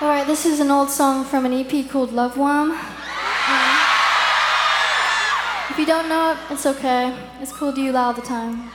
Alright, this is an old song from an EP called Loveworm. If you don't know it, it's okay. It's cool to you all the time.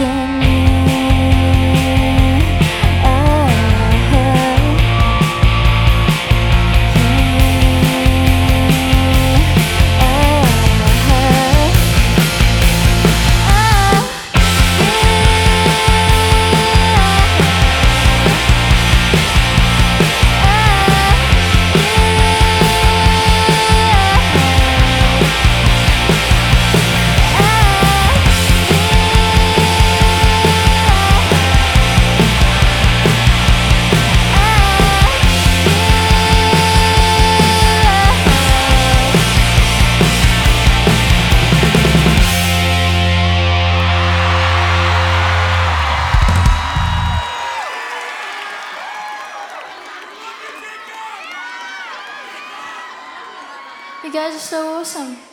tiempo. You guys are so awesome.